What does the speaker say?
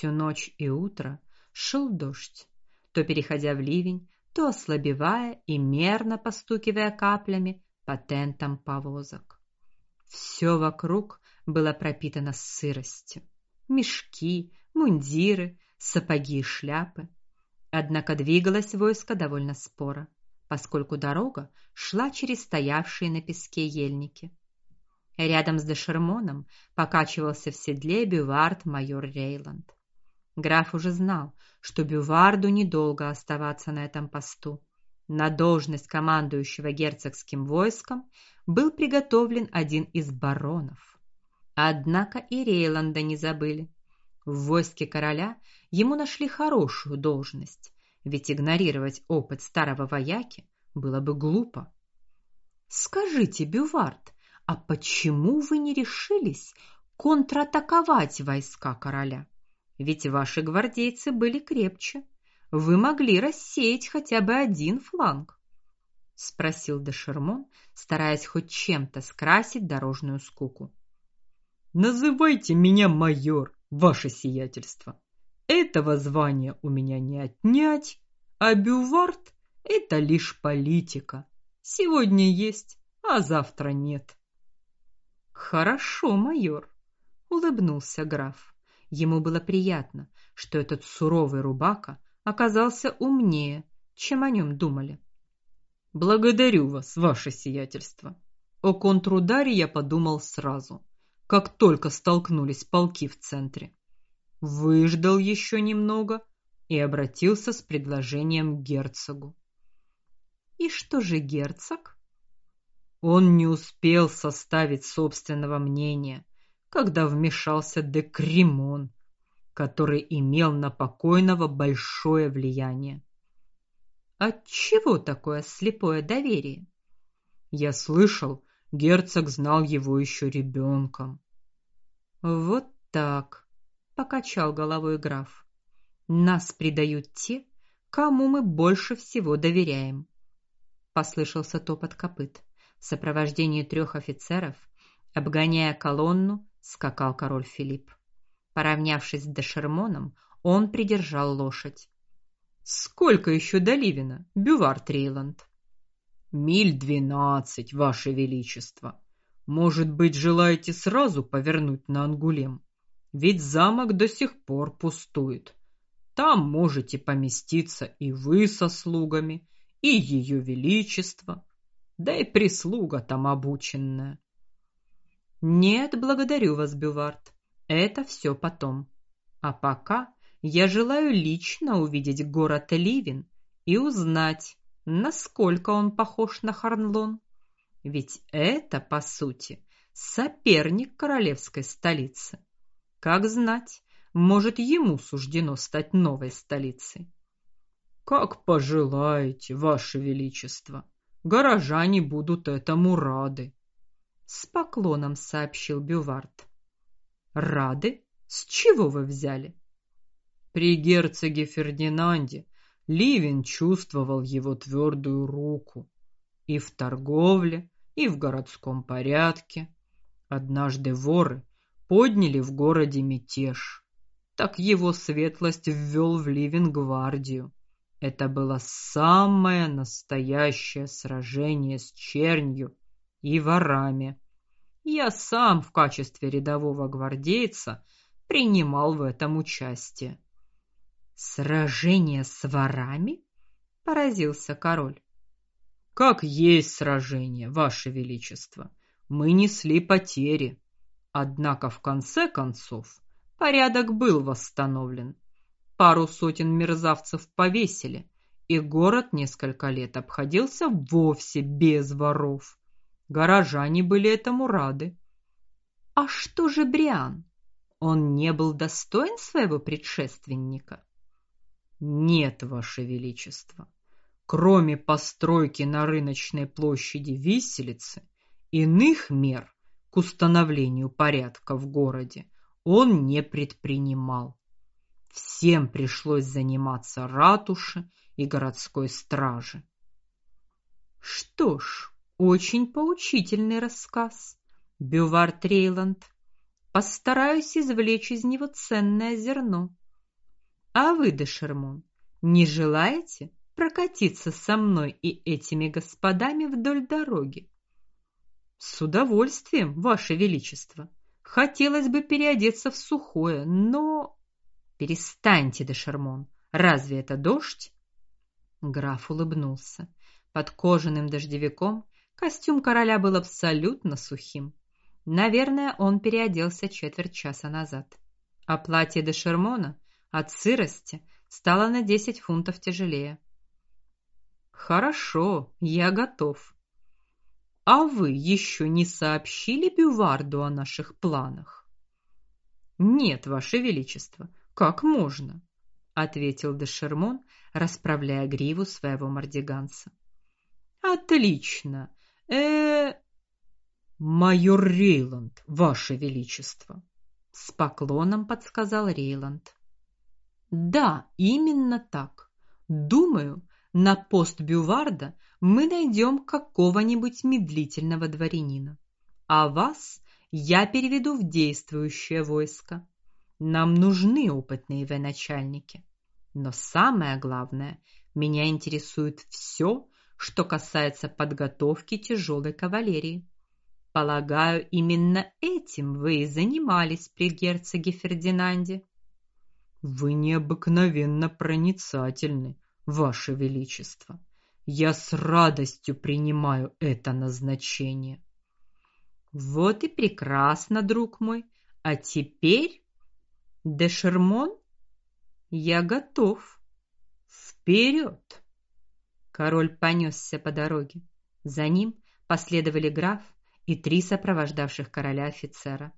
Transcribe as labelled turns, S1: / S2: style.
S1: Всю ночь и утро шел дождь, то переходя в ливень, то ослабевая и мерно постукивая каплями по тентам повозок. Все вокруг было пропитано сыростью. Мешки, мундиры, сапоги шляпы. Однако двигалось войско довольно споро, поскольку дорога шла через стоявшие на песке ельники. Рядом с Дешермоном покачивался в седле бювард майор Рейланд. Граф уже знал, что Бюварду недолго оставаться на этом посту. На должность командующего герцогским войском был приготовлен один из баронов. Однако и Рейланда не забыли. В войске короля ему нашли хорошую должность, ведь игнорировать опыт старого вояки было бы глупо. Скажите, Бювард, а почему вы не решились контратаковать войска короля? Ведь ваши гвардейцы были крепче. Вы могли рассеять хотя бы один фланг, спросил де Шермон, стараясь хоть чем-то скрасить дорожную скуку.
S2: Называйте меня майор, ваше сиятельство. Этого звания у меня не отнять, а бювард это лишь политика. Сегодня есть, а завтра нет.
S1: Хорошо, майор, улыбнулся граф. Ему было приятно, что этот суровый рубака оказался умнее, чем о нем думали.
S2: Благодарю вас, ваше сиятельство. О контрударе я подумал сразу, как только столкнулись полки в центре. Выждал еще немного и обратился с предложением к герцогу.
S1: И что же герцог?
S2: Он не успел составить собственного мнения когда вмешался Декремон, который имел на покойного большое влияние.
S1: От чего такое слепое доверие?
S2: Я слышал, герцог знал его еще ребенком.
S1: Вот так, покачал головой граф. Нас предают те, кому мы больше всего доверяем. Послышался топот копыт. В сопровождении трех офицеров, обгоняя колонну, скакал король Филипп. Поравнявшись с Дешермоном, он придержал лошадь.
S2: Сколько еще до Ливина, Бювар Трейланд?
S1: Миль двенадцать, ваше величество.
S2: Может быть, желаете сразу повернуть на Ангулем? Ведь замок до сих пор пустует. Там можете поместиться и вы со слугами, и ее величество, да и прислуга там обученная.
S1: Нет, благодарю вас, Бювард. Это все потом. А пока я желаю лично увидеть город Ливин и узнать, насколько он похож на Харнлон. Ведь это, по сути, соперник королевской столицы. Как знать, может, ему суждено стать новой столицей.
S2: Как пожелаете, ваше величество. Горожане будут этому рады
S1: с поклоном сообщил Бювард. Рады? С чего вы взяли?
S2: При герцоге Фердинанде Ливен чувствовал его твердую руку и в торговле, и в городском порядке. Однажды воры подняли в городе мятеж. Так его светлость ввел в Ливен гвардию. Это было самое настоящее сражение с чернью и ворами. Я сам в качестве рядового гвардейца принимал в этом участие.
S1: Сражение с ворами? поразился король.
S2: Как есть сражение, ваше величество. Мы несли потери, однако в конце концов порядок был восстановлен. Пару сотен мерзавцев повесили, и город несколько лет обходился вовсе без воров. Горожане были этому рады.
S1: А что же Бриан? Он не был достоин своего предшественника?
S2: Нет, ваше величество. Кроме постройки на рыночной площади виселицы, иных мер к установлению порядка в городе он не предпринимал. Всем пришлось заниматься ратуши и городской стражи.
S1: Что ж, очень поучительный рассказ, Бювар Трейланд. Постараюсь извлечь из него ценное зерно. А вы, де Шермон, не желаете прокатиться со мной и этими господами вдоль дороги?
S2: С удовольствием, ваше величество. Хотелось бы переодеться в сухое, но
S1: перестаньте, де Шермон. Разве это дождь? Граф улыбнулся. Под кожаным дождевиком костюм короля был абсолютно сухим. Наверное, он переоделся четверть часа назад. А платье де Шермона от сырости стало на десять фунтов тяжелее.
S2: Хорошо, я готов. А вы еще не сообщили Бюварду о наших планах?
S1: Нет, ваше величество. Как можно? ответил де Шермон, расправляя гриву своего мардиганца.
S2: Отлично. Э, майор Рейланд, ваше величество,
S1: с поклоном подсказал Рейланд. Да, именно так. Думаю, на пост Бюварда мы найдем какого-нибудь медлительного дворянина, а вас я переведу в действующее войско. Нам нужны опытные военачальники. Но самое главное, меня интересует все, что касается подготовки тяжелой кавалерии. Полагаю, именно этим вы и занимались при герцоге Фердинанде.
S2: Вы необыкновенно проницательны, ваше величество. Я с радостью принимаю это назначение.
S1: Вот и прекрасно, друг мой. А теперь, де Шермон, я готов. Вперед! Король понесся по дороге. За ним последовали граф и три сопровождавших короля офицера.